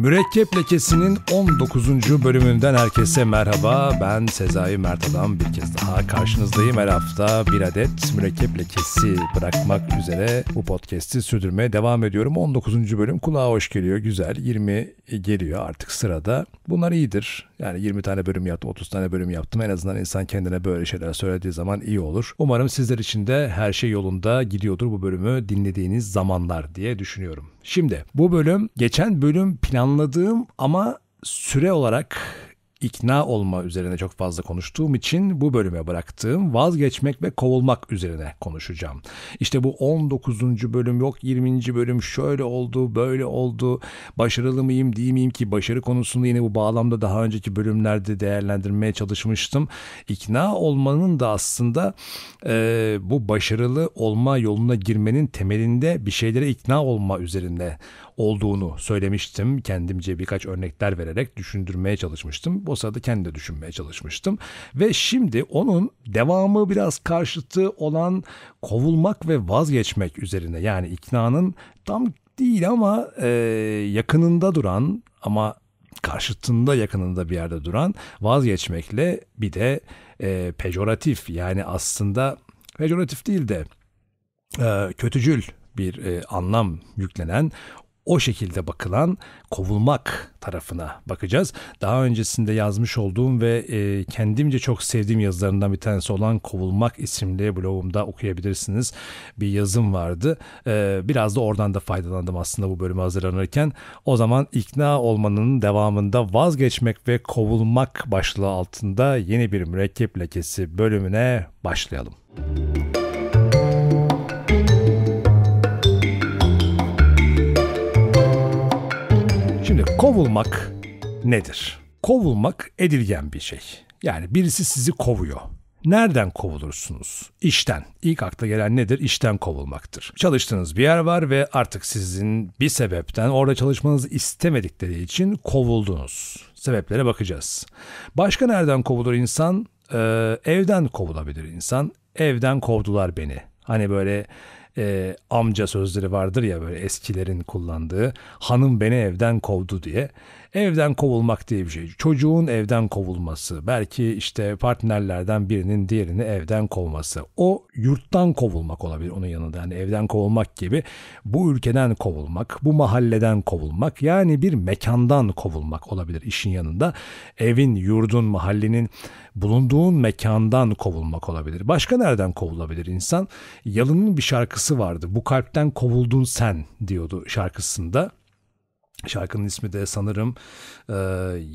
Mürekkep Lekesi'nin 19. bölümünden herkese merhaba. Ben Sezai Mert Adam bir kez daha karşınızdayım. Her hafta bir adet mürekkep lekesi bırakmak üzere bu podcast'i sürdürmeye devam ediyorum. 19. bölüm kulağa hoş geliyor, güzel. 20 geliyor artık sırada. Bunlar iyidir. Yani 20 tane bölüm yaptım, 30 tane bölüm yaptım. En azından insan kendine böyle şeyler söylediği zaman iyi olur. Umarım sizler için de her şey yolunda gidiyordur bu bölümü dinlediğiniz zamanlar diye düşünüyorum. Şimdi bu bölüm geçen bölüm planladığım ama süre olarak ikna olma üzerine çok fazla konuştuğum için bu bölüme bıraktığım vazgeçmek ve kovulmak üzerine konuşacağım. İşte bu 19. bölüm yok 20. bölüm şöyle oldu böyle oldu başarılı mıyım değil miyim ki başarı konusunu yine bu bağlamda daha önceki bölümlerde değerlendirmeye çalışmıştım. İkna olmanın da aslında e, bu başarılı olma yoluna girmenin temelinde bir şeylere ikna olma üzerine olduğunu söylemiştim. Kendimce birkaç örnekler vererek düşündürmeye çalışmıştım. O sırada kendi de düşünmeye çalışmıştım. Ve şimdi onun devamı biraz karşıtı olan kovulmak ve vazgeçmek üzerine. Yani iknanın tam değil ama e, yakınında duran ama karşıtında yakınında bir yerde duran vazgeçmekle bir de e, pejoratif yani aslında pejoratif değil de e, kötücül bir e, anlam yüklenen o şekilde bakılan kovulmak tarafına bakacağız. Daha öncesinde yazmış olduğum ve e, kendimce çok sevdiğim yazılarından bir tanesi olan Kovulmak isimli blogumda okuyabilirsiniz. Bir yazım vardı. E, biraz da oradan da faydalandım aslında bu bölümü hazırlanırken. O zaman ikna olmanın devamında vazgeçmek ve kovulmak başlığı altında yeni bir mürekkep lekesi bölümüne başlayalım. Müzik Kovulmak nedir? Kovulmak edilgen bir şey. Yani birisi sizi kovuyor. Nereden kovulursunuz? İşten. İlk akla gelen nedir? İşten kovulmaktır. Çalıştığınız bir yer var ve artık sizin bir sebepten orada çalışmanızı istemedikleri için kovuldunuz. Sebeplere bakacağız. Başka nereden kovulur insan? Ee, evden kovulabilir insan. Evden kovdular beni. Hani böyle e, amca sözleri vardır ya böyle eskilerin kullandığı hanım beni evden kovdu diye. Evden kovulmak diye bir şey. Çocuğun evden kovulması, belki işte partnerlerden birinin diğerini evden kovması. O yurttan kovulmak olabilir onun yanında. Yani evden kovulmak gibi bu ülkeden kovulmak, bu mahalleden kovulmak yani bir mekandan kovulmak olabilir işin yanında. Evin, yurdun, mahallenin bulunduğun mekandan kovulmak olabilir. Başka nereden kovulabilir insan? Yalın'ın bir şarkısı vardı. Bu kalpten kovuldun sen diyordu şarkısında. Şarkının ismi de sanırım e,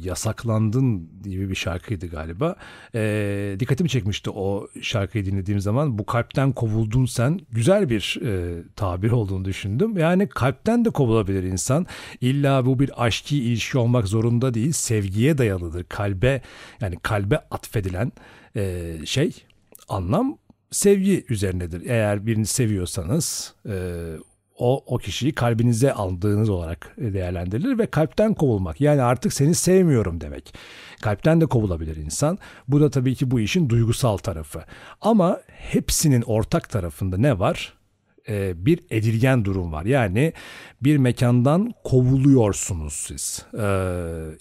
Yasaklandın gibi bir şarkıydı galiba. E, dikkatimi çekmişti o şarkıyı dinlediğim zaman. Bu kalpten kovuldun sen. Güzel bir e, tabir olduğunu düşündüm. Yani kalpten de kovulabilir insan. İlla bu bir aşki ilişki olmak zorunda değil. Sevgiye dayalıdır. Kalbe yani kalbe atfedilen e, şey anlam sevgi üzerinedir. Eğer birini seviyorsanız e, o, o kişiyi kalbinize aldığınız olarak değerlendirilir ve kalpten kovulmak. Yani artık seni sevmiyorum demek. Kalpten de kovulabilir insan. Bu da tabii ki bu işin duygusal tarafı. Ama hepsinin ortak tarafında ne var? E, bir edilgen durum var. Yani bir mekandan kovuluyorsunuz siz. E,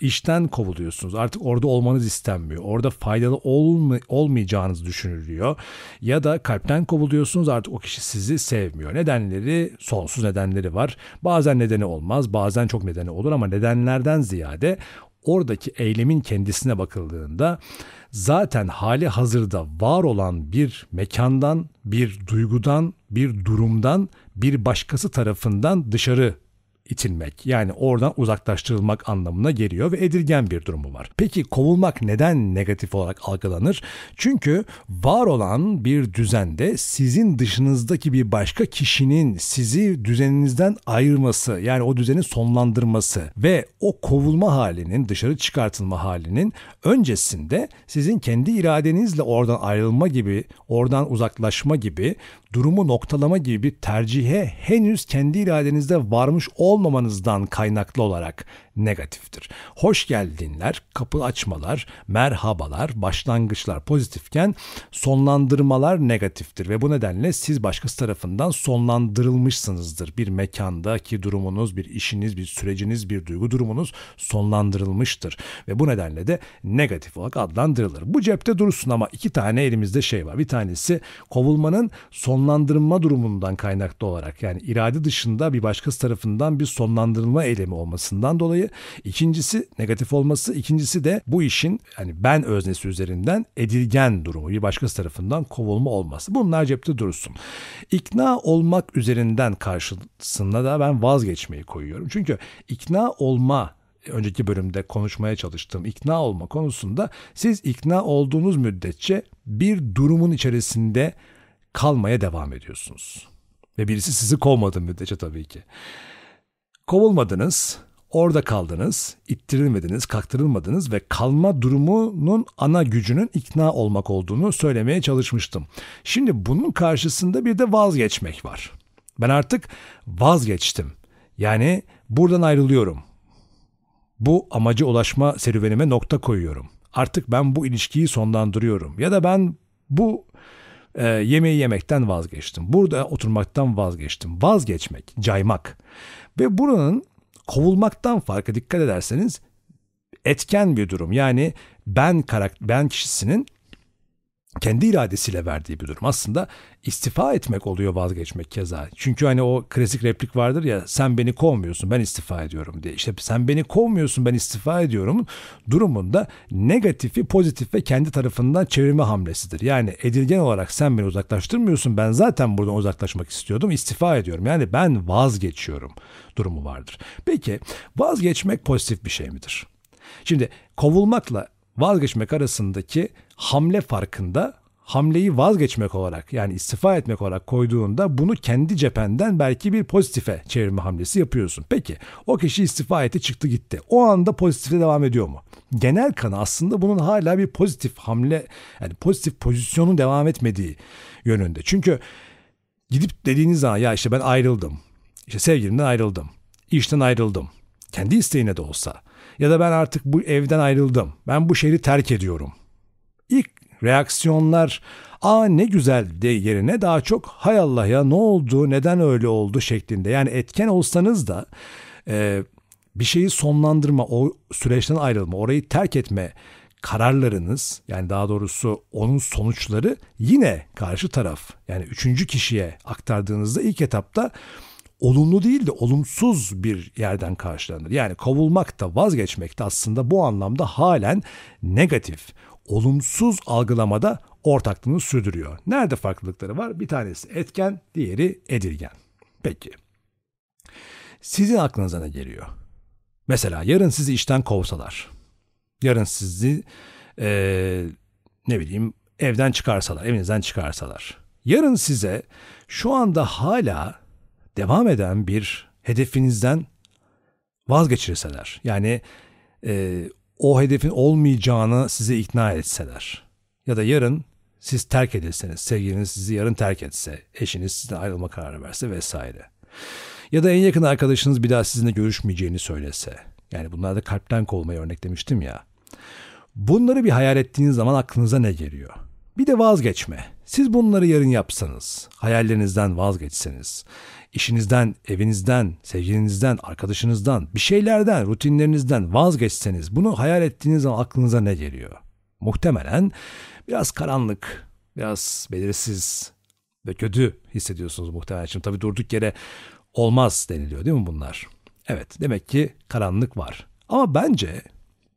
işten kovuluyorsunuz. Artık orada olmanız istenmiyor. Orada faydalı olma, olmayacağınız düşünülüyor. Ya da kalpten kovuluyorsunuz artık o kişi sizi sevmiyor. Nedenleri sonsuz nedenleri var. Bazen nedeni olmaz, bazen çok nedeni olur ama nedenlerden ziyade oradaki eylemin kendisine bakıldığında zaten hali hazırda var olan bir mekandan, bir duygudan, bir durumdan bir başkası tarafından dışarı itilmek yani oradan uzaklaştırılmak anlamına geliyor ve edilgen bir durumu var. Peki kovulmak neden negatif olarak algılanır? Çünkü var olan bir düzende sizin dışınızdaki bir başka kişinin sizi düzeninizden ayırması yani o düzeni sonlandırması ve o kovulma halinin dışarı çıkartılma halinin öncesinde sizin kendi iradenizle oradan ayrılma gibi, oradan uzaklaşma gibi durumu noktalama gibi bir tercihe henüz kendi iradenizde varmış olmamanızdan kaynaklı olarak negatiftir. Hoş geldinler, kapı açmalar, merhabalar, başlangıçlar pozitifken sonlandırmalar negatiftir ve bu nedenle siz başkası tarafından sonlandırılmışsınızdır. Bir mekandaki durumunuz, bir işiniz, bir süreciniz, bir duygu durumunuz sonlandırılmıştır ve bu nedenle de negatif olarak adlandırılır. Bu cepte dursun ama iki tane elimizde şey var. Bir tanesi kovulmanın sonlandırılma durumundan kaynaklı olarak yani irade dışında bir başkası tarafından bir sonlandırılma eylemi olmasından dolayı. İkincisi negatif olması. ikincisi de bu işin yani ben öznesi üzerinden edilgen durumu bir başkası tarafından kovulma olması. Bunlar cepte dursun. İkna olmak üzerinden karşısında da ben vazgeçmeyi koyuyorum. Çünkü ikna olma önceki bölümde konuşmaya çalıştığım ikna olma konusunda siz ikna olduğunuz müddetçe bir durumun içerisinde kalmaya devam ediyorsunuz. Ve birisi sizi kovmadı müddetçe tabii ki. Kovulmadınız, orada kaldınız, ittirilmediniz, kaktırılmadınız ve kalma durumunun ana gücünün ikna olmak olduğunu söylemeye çalışmıştım. Şimdi bunun karşısında bir de vazgeçmek var. Ben artık vazgeçtim. Yani buradan ayrılıyorum. Bu amaca ulaşma serüvenime nokta koyuyorum. Artık ben bu ilişkiyi sonlandırıyorum. Ya da ben bu e, yemeği yemekten vazgeçtim. Burada oturmaktan vazgeçtim. Vazgeçmek, caymak. Ve buranın kovulmaktan farkı dikkat ederseniz etken bir durum. Yani ben karakter, ben kişisinin kendi iradesiyle verdiği bir durum. Aslında istifa etmek oluyor vazgeçmek keza. Çünkü hani o klasik replik vardır ya sen beni kovmuyorsun ben istifa ediyorum diye. İşte sen beni kovmuyorsun ben istifa ediyorum durumunda negatifi pozitif ve kendi tarafından çevirme hamlesidir. Yani edilgen olarak sen beni uzaklaştırmıyorsun ben zaten buradan uzaklaşmak istiyordum istifa ediyorum. Yani ben vazgeçiyorum durumu vardır. Peki vazgeçmek pozitif bir şey midir? Şimdi kovulmakla vazgeçmek arasındaki hamle farkında hamleyi vazgeçmek olarak yani istifa etmek olarak koyduğunda bunu kendi cephenden belki bir pozitife çevirme hamlesi yapıyorsun. Peki o kişi istifa etti çıktı gitti. O anda pozitife devam ediyor mu? Genel kanı aslında bunun hala bir pozitif hamle yani pozitif pozisyonun devam etmediği yönünde. Çünkü gidip dediğiniz zaman ya işte ben ayrıldım. İşte sevgilimden ayrıldım. işten ayrıldım. Kendi isteğine de olsa ya da ben artık bu evden ayrıldım. Ben bu şehri terk ediyorum. İlk reaksiyonlar aa ne güzel de yerine daha çok hay Allah ya ne oldu neden öyle oldu şeklinde. Yani etken olsanız da e, bir şeyi sonlandırma, o süreçten ayrılma, orayı terk etme kararlarınız yani daha doğrusu onun sonuçları yine karşı taraf yani üçüncü kişiye aktardığınızda ilk etapta olumlu değil de olumsuz bir yerden karşılanır. Yani kovulmak da vazgeçmek de aslında bu anlamda halen negatif, olumsuz algılamada ortaklığını sürdürüyor. Nerede farklılıkları var? Bir tanesi etken, diğeri edilgen. Peki. Sizin aklınıza ne geliyor? Mesela yarın sizi işten kovsalar. Yarın sizi ee, ne bileyim evden çıkarsalar, evinizden çıkarsalar. Yarın size şu anda hala devam eden bir hedefinizden vazgeçirseler. Yani e, o hedefin olmayacağını size ikna etseler. Ya da yarın siz terk edilseniz, sevgiliniz sizi yarın terk etse, eşiniz sizden ayrılma kararı verse vesaire. Ya da en yakın arkadaşınız bir daha sizinle görüşmeyeceğini söylese. Yani bunlar da kalpten kovmayı örneklemiştim ya. Bunları bir hayal ettiğiniz zaman aklınıza ne geliyor? Bir de vazgeçme. Siz bunları yarın yapsanız, hayallerinizden vazgeçseniz, işinizden, evinizden, sevgilinizden, arkadaşınızdan, bir şeylerden, rutinlerinizden vazgeçseniz bunu hayal ettiğiniz zaman aklınıza ne geliyor? Muhtemelen biraz karanlık, biraz belirsiz ve kötü hissediyorsunuz muhtemelen. Şimdi tabii durduk yere olmaz deniliyor değil mi bunlar? Evet demek ki karanlık var. Ama bence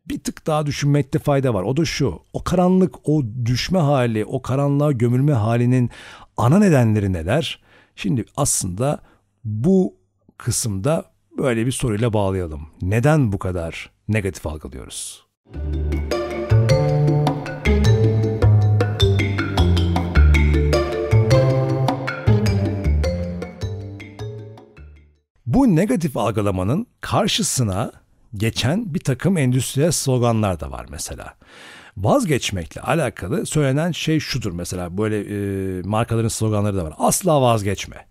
bir tık daha düşünmekte fayda var. O da şu. O karanlık, o düşme hali, o karanlığa gömülme halinin ana nedenleri neler? Şimdi aslında bu kısımda böyle bir soruyla bağlayalım. Neden bu kadar negatif algılıyoruz? Bu negatif algılamanın karşısına geçen bir takım endüstriyel sloganlar da var mesela. Vazgeçmekle alakalı söylenen şey şudur mesela böyle e, markaların sloganları da var. Asla vazgeçme.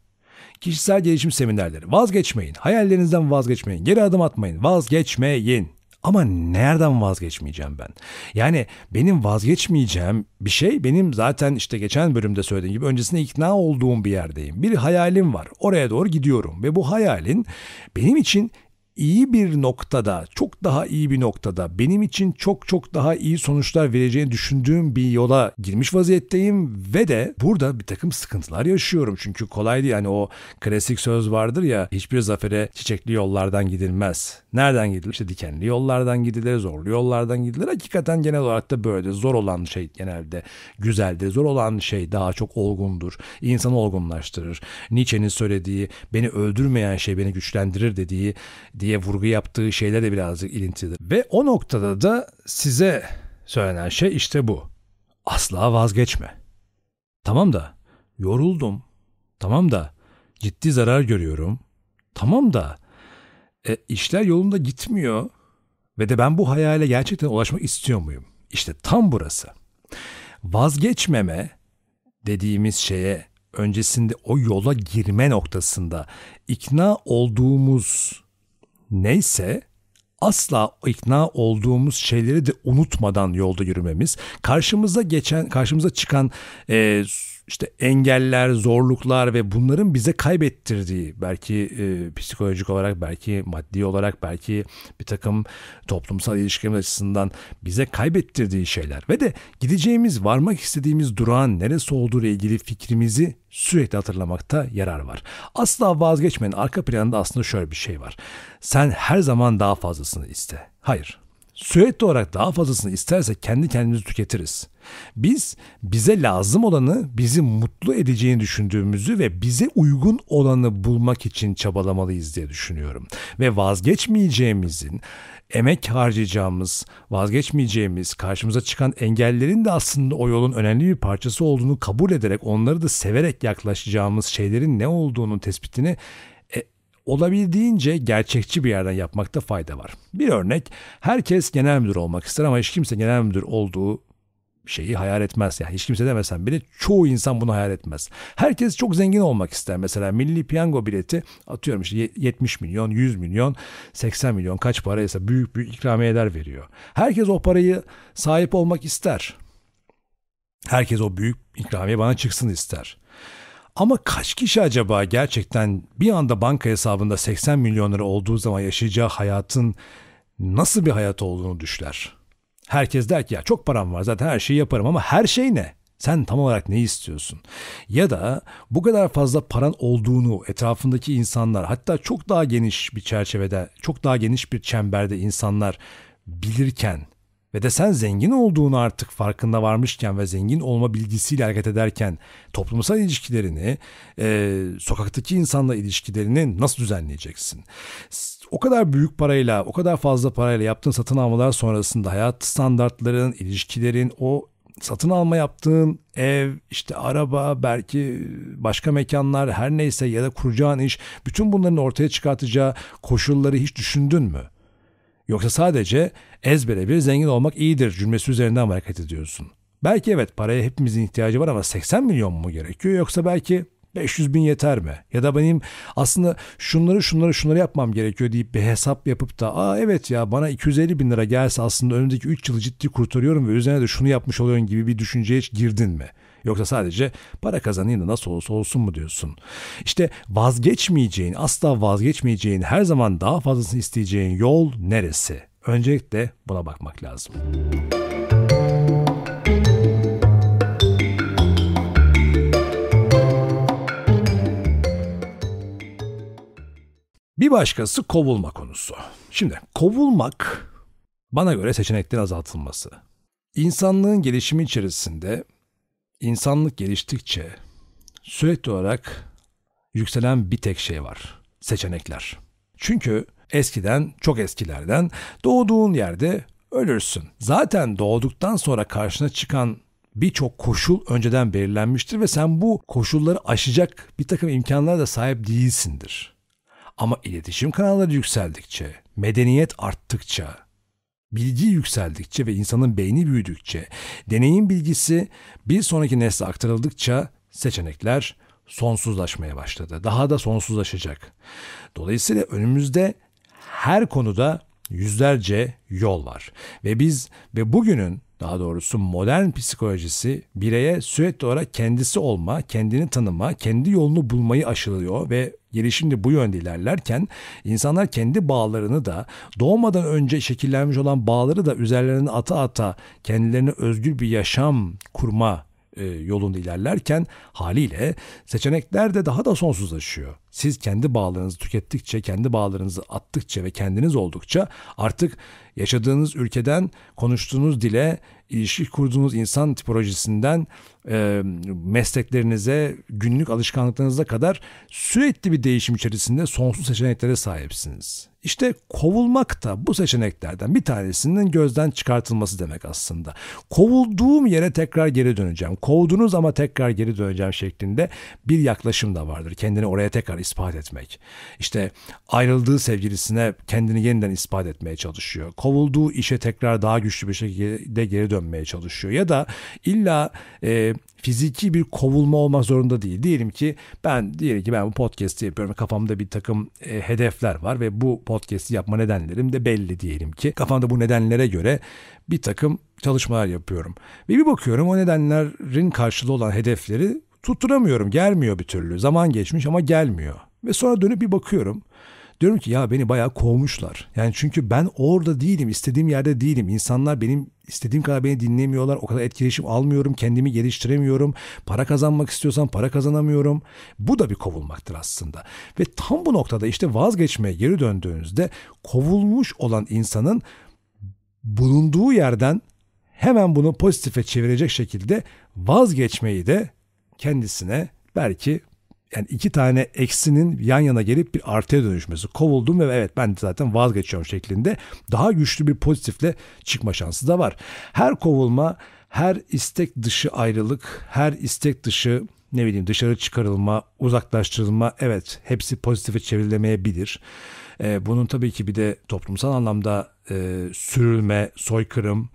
Kişisel gelişim seminerleri. Vazgeçmeyin. Hayallerinizden vazgeçmeyin. Geri adım atmayın. Vazgeçmeyin. Ama nereden vazgeçmeyeceğim ben? Yani benim vazgeçmeyeceğim bir şey benim zaten işte geçen bölümde söylediğim gibi öncesinde ikna olduğum bir yerdeyim. Bir hayalim var. Oraya doğru gidiyorum ve bu hayalin benim için iyi bir noktada, çok daha iyi bir noktada, benim için çok çok daha iyi sonuçlar vereceğini düşündüğüm bir yola girmiş vaziyetteyim ve de burada bir takım sıkıntılar yaşıyorum. Çünkü kolay değil. Yani o klasik söz vardır ya hiçbir zafere çiçekli yollardan gidilmez. Nereden gidilir? İşte dikenli yollardan gidilir, zorlu yollardan gidilir. Hakikaten genel olarak da böyle. Zor olan şey genelde güzeldir. Zor olan şey daha çok olgundur. İnsanı olgunlaştırır. Nietzsche'nin söylediği beni öldürmeyen şey beni güçlendirir dediği diye vurgu yaptığı şeyler de birazcık ilintilidir. Ve o noktada da size söylenen şey işte bu. Asla vazgeçme. Tamam da yoruldum. Tamam da ciddi zarar görüyorum. Tamam da e, işler yolunda gitmiyor ve de ben bu hayale gerçekten ulaşmak istiyor muyum? İşte tam burası. Vazgeçmeme dediğimiz şeye öncesinde o yola girme noktasında ikna olduğumuz neyse asla ikna olduğumuz şeyleri de unutmadan yolda yürümemiz, karşımıza geçen, karşımıza çıkan e, işte engeller, zorluklar ve bunların bize kaybettirdiği belki e, psikolojik olarak, belki maddi olarak, belki bir takım toplumsal ilişkilerimiz açısından bize kaybettirdiği şeyler ve de gideceğimiz, varmak istediğimiz durağın neresi olduğu ile ilgili fikrimizi sürekli hatırlamakta yarar var. Asla vazgeçmeyin. Arka planında aslında şöyle bir şey var. Sen her zaman daha fazlasını iste. Hayır. Sürekli olarak daha fazlasını istersek kendi kendimizi tüketiriz. Biz bize lazım olanı bizi mutlu edeceğini düşündüğümüzü ve bize uygun olanı bulmak için çabalamalıyız diye düşünüyorum. Ve vazgeçmeyeceğimizin emek harcayacağımız, vazgeçmeyeceğimiz, karşımıza çıkan engellerin de aslında o yolun önemli bir parçası olduğunu kabul ederek onları da severek yaklaşacağımız şeylerin ne olduğunu tespitini olabildiğince gerçekçi bir yerden yapmakta fayda var. Bir örnek, herkes genel müdür olmak ister ama hiç kimse genel müdür olduğu şeyi hayal etmez. Yani hiç kimse demesen bile çoğu insan bunu hayal etmez. Herkes çok zengin olmak ister. Mesela milli piyango bileti atıyorum işte 70 milyon, 100 milyon, 80 milyon kaç paraysa büyük büyük ikramiyeler veriyor. Herkes o parayı sahip olmak ister. Herkes o büyük ikramiye bana çıksın ister. Ama kaç kişi acaba gerçekten bir anda banka hesabında 80 milyon lira olduğu zaman yaşayacağı hayatın nasıl bir hayat olduğunu düşler? Herkes der ki ya çok param var zaten her şeyi yaparım ama her şey ne? Sen tam olarak ne istiyorsun? Ya da bu kadar fazla paran olduğunu etrafındaki insanlar hatta çok daha geniş bir çerçevede, çok daha geniş bir çemberde insanlar bilirken ve de sen zengin olduğunu artık farkında varmışken ve zengin olma bilgisiyle hareket ederken toplumsal ilişkilerini, e, sokaktaki insanla ilişkilerini nasıl düzenleyeceksin? o kadar büyük parayla, o kadar fazla parayla yaptığın satın almalar sonrasında hayat standartların, ilişkilerin, o satın alma yaptığın ev, işte araba, belki başka mekanlar her neyse ya da kuracağın iş, bütün bunların ortaya çıkartacağı koşulları hiç düşündün mü? Yoksa sadece ezbere bir zengin olmak iyidir cümlesi üzerinden hareket ediyorsun. Belki evet paraya hepimizin ihtiyacı var ama 80 milyon mu gerekiyor yoksa belki 500 bin yeter mi? Ya da benim aslında şunları şunları şunları yapmam gerekiyor deyip bir hesap yapıp da aa evet ya bana 250 bin lira gelse aslında önümüzdeki 3 yılı ciddi kurtarıyorum ve üzerine de şunu yapmış oluyorum gibi bir düşünceye hiç girdin mi? Yoksa sadece para kazanayım da nasıl olursa olsun mu diyorsun? İşte vazgeçmeyeceğin, asla vazgeçmeyeceğin, her zaman daha fazlasını isteyeceğin yol neresi? Öncelikle buna bakmak lazım. Bir başkası kovulma konusu. Şimdi kovulmak bana göre seçeneklerin azaltılması. İnsanlığın gelişimi içerisinde insanlık geliştikçe sürekli olarak yükselen bir tek şey var. Seçenekler. Çünkü eskiden, çok eskilerden doğduğun yerde ölürsün. Zaten doğduktan sonra karşına çıkan birçok koşul önceden belirlenmiştir ve sen bu koşulları aşacak bir takım imkanlara da sahip değilsindir. Ama iletişim kanalları yükseldikçe, medeniyet arttıkça, bilgi yükseldikçe ve insanın beyni büyüdükçe, deneyim bilgisi bir sonraki nesle aktarıldıkça seçenekler sonsuzlaşmaya başladı. Daha da sonsuzlaşacak. Dolayısıyla önümüzde her konuda yüzlerce yol var. Ve biz ve bugünün daha doğrusu modern psikolojisi bireye sürekli olarak kendisi olma, kendini tanıma, kendi yolunu bulmayı aşılıyor ve gelişim de bu yönde ilerlerken insanlar kendi bağlarını da doğmadan önce şekillenmiş olan bağları da üzerlerine ata ata kendilerine özgür bir yaşam kurma yolunda ilerlerken haliyle seçenekler de daha da sonsuzlaşıyor. Siz kendi bağlarınızı tükettikçe, kendi bağlarınızı attıkça ve kendiniz oldukça artık yaşadığınız ülkeden konuştuğunuz dile, ilişki kurduğunuz insan tipolojisinden e, mesleklerinize, günlük alışkanlıklarınıza kadar sürekli bir değişim içerisinde sonsuz seçeneklere sahipsiniz. İşte kovulmak da bu seçeneklerden bir tanesinin gözden çıkartılması demek aslında. Kovulduğum yere tekrar geri döneceğim. Kovdunuz ama tekrar geri döneceğim şeklinde bir yaklaşım da vardır. Kendini oraya tekrar ispat etmek. İşte ayrıldığı sevgilisine kendini yeniden ispat etmeye çalışıyor. Kovulduğu işe tekrar daha güçlü bir şekilde geri dönmeye çalışıyor. Ya da illa e, fiziki bir kovulma olmak zorunda değil. Diyelim ki ben diyelim ki ben bu podcast'i yapıyorum. Kafamda bir takım e, hedefler var ve bu podcast'i yapma nedenlerim de belli diyelim ki. Kafamda bu nedenlere göre bir takım çalışmalar yapıyorum. Ve bir bakıyorum o nedenlerin karşılığı olan hedefleri tutturamıyorum. Gelmiyor bir türlü. Zaman geçmiş ama gelmiyor. Ve sonra dönüp bir bakıyorum. Diyorum ki ya beni bayağı kovmuşlar. Yani çünkü ben orada değilim, istediğim yerde değilim. İnsanlar benim istediğim kadar beni dinlemiyorlar. O kadar etkileşim almıyorum, kendimi geliştiremiyorum. Para kazanmak istiyorsam para kazanamıyorum. Bu da bir kovulmaktır aslında. Ve tam bu noktada işte vazgeçmeye geri döndüğünüzde kovulmuş olan insanın bulunduğu yerden hemen bunu pozitife çevirecek şekilde vazgeçmeyi de kendisine belki yani iki tane eksinin yan yana gelip bir artıya dönüşmesi. Kovuldum ve evet ben zaten vazgeçiyorum şeklinde daha güçlü bir pozitifle çıkma şansı da var. Her kovulma, her istek dışı ayrılık, her istek dışı ne bileyim dışarı çıkarılma, uzaklaştırılma evet hepsi pozitife çevrilemeyebilir. Ee, bunun tabii ki bir de toplumsal anlamda e, sürülme, soykırım,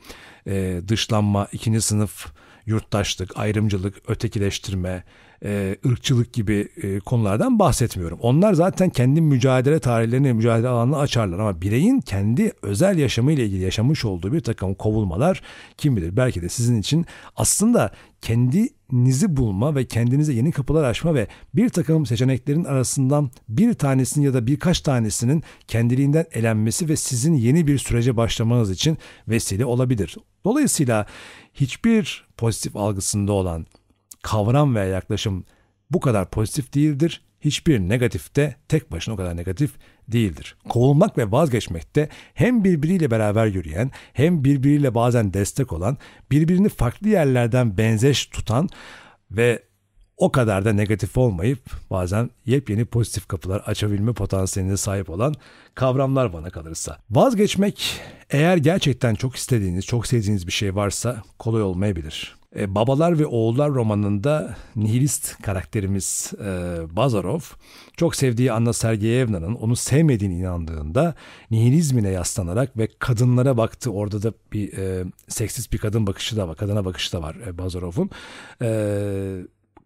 e, dışlanma, ikinci sınıf yurttaşlık, ayrımcılık, ötekileştirme, e, ırkçılık gibi e, konulardan bahsetmiyorum. Onlar zaten kendi mücadele tarihlerini, mücadele alanını açarlar ama bireyin kendi özel yaşamıyla ilgili yaşamış olduğu bir takım kovulmalar kim bilir belki de sizin için aslında kendinizi bulma ve kendinize yeni kapılar açma ve bir takım seçeneklerin arasından bir tanesinin ya da birkaç tanesinin kendiliğinden elenmesi ve sizin yeni bir sürece başlamanız için vesile olabilir. Dolayısıyla hiçbir pozitif algısında olan kavram veya yaklaşım bu kadar pozitif değildir. Hiçbir negatif de tek başına o kadar negatif değildir. Kovulmak ve vazgeçmek de hem birbiriyle beraber yürüyen hem birbiriyle bazen destek olan, birbirini farklı yerlerden benzeş tutan ve o kadar da negatif olmayıp bazen yepyeni pozitif kapılar açabilme potansiyeline sahip olan kavramlar bana kalırsa. Vazgeçmek eğer gerçekten çok istediğiniz, çok sevdiğiniz bir şey varsa kolay olmayabilir. E, Babalar ve Oğullar romanında nihilist karakterimiz e, Bazarov çok sevdiği Anna Sergeyevna'nın onu sevmediğini inandığında nihilizmine yaslanarak ve kadınlara baktı. Orada da bir e, seksist bir kadın bakışı da var, kadına bakışı da var e, Bazarov'un. E,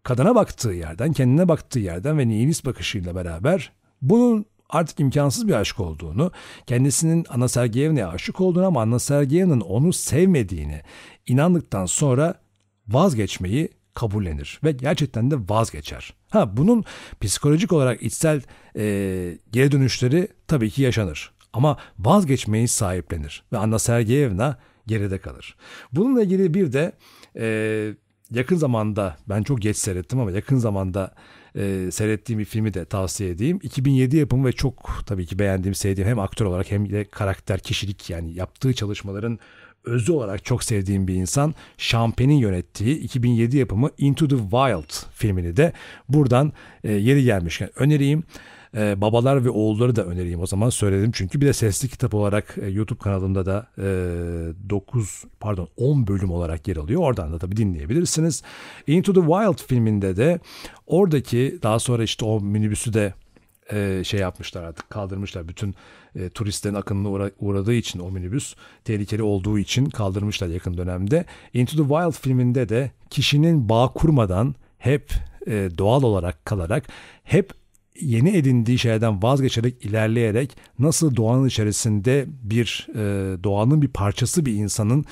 kadına baktığı yerden, kendine baktığı yerden ve nihilist bakışıyla beraber bunun artık imkansız bir aşk olduğunu, kendisinin Anna Sergeyevna'ya aşık olduğunu ama Anna Sergeyevna'nın onu sevmediğini inandıktan sonra vazgeçmeyi kabullenir ve gerçekten de vazgeçer. Ha bunun psikolojik olarak içsel e, geri dönüşleri tabii ki yaşanır. Ama vazgeçmeyi sahiplenir ve Anna Sergeyevna geride kalır. Bununla ilgili bir de e, yakın zamanda ben çok geç seyrettim ama yakın zamanda e, seyrettiğim bir filmi de tavsiye edeyim. 2007 yapımı ve çok tabii ki beğendiğim, sevdiğim hem aktör olarak hem de karakter, kişilik yani yaptığı çalışmaların özü olarak çok sevdiğim bir insan. Champagne'in yönettiği 2007 yapımı Into the Wild filmini de buradan e, yeri gelmişken önereyim. E, babalar ve oğulları da önereyim o zaman söyledim. Çünkü bir de sesli kitap olarak e, YouTube kanalımda da e, 9 pardon 10 bölüm olarak yer alıyor. Oradan da tabii dinleyebilirsiniz. Into the Wild filminde de oradaki daha sonra işte o minibüsü de e, şey yapmışlar artık kaldırmışlar. Bütün e, turistlerin akınına uğra- uğradığı için o minibüs tehlikeli olduğu için kaldırmışlar yakın dönemde. Into the Wild filminde de kişinin bağ kurmadan hep e, doğal olarak kalarak hep yeni edindiği şeylerden vazgeçerek ilerleyerek nasıl doğanın içerisinde bir e, doğanın bir parçası bir insanın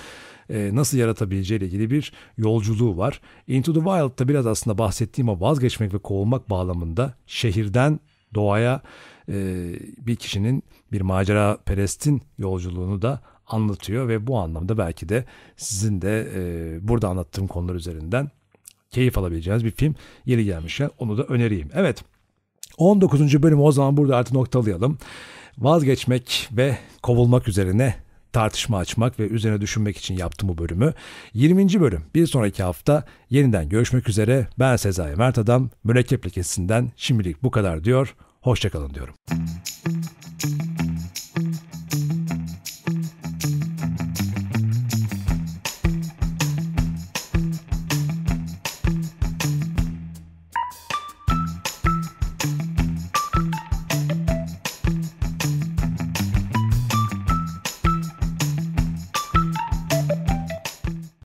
e, nasıl yaratabileceği ile ilgili bir yolculuğu var. Into the Wild'da biraz aslında bahsettiğim o vazgeçmek ve kovulmak bağlamında şehirden doğaya e, bir kişinin bir macera perestin yolculuğunu da anlatıyor ve bu anlamda belki de sizin de e, burada anlattığım konular üzerinden keyif alabileceğiniz bir film yeri gelmişken onu da önereyim. Evet 19. bölümü o zaman burada artık noktalayalım. Vazgeçmek ve kovulmak üzerine tartışma açmak ve üzerine düşünmek için yaptım bu bölümü. 20. bölüm bir sonraki hafta yeniden görüşmek üzere. Ben Sezai Mert Adam. Mürekkep Lekesi'nden şimdilik bu kadar diyor. Hoşçakalın diyorum.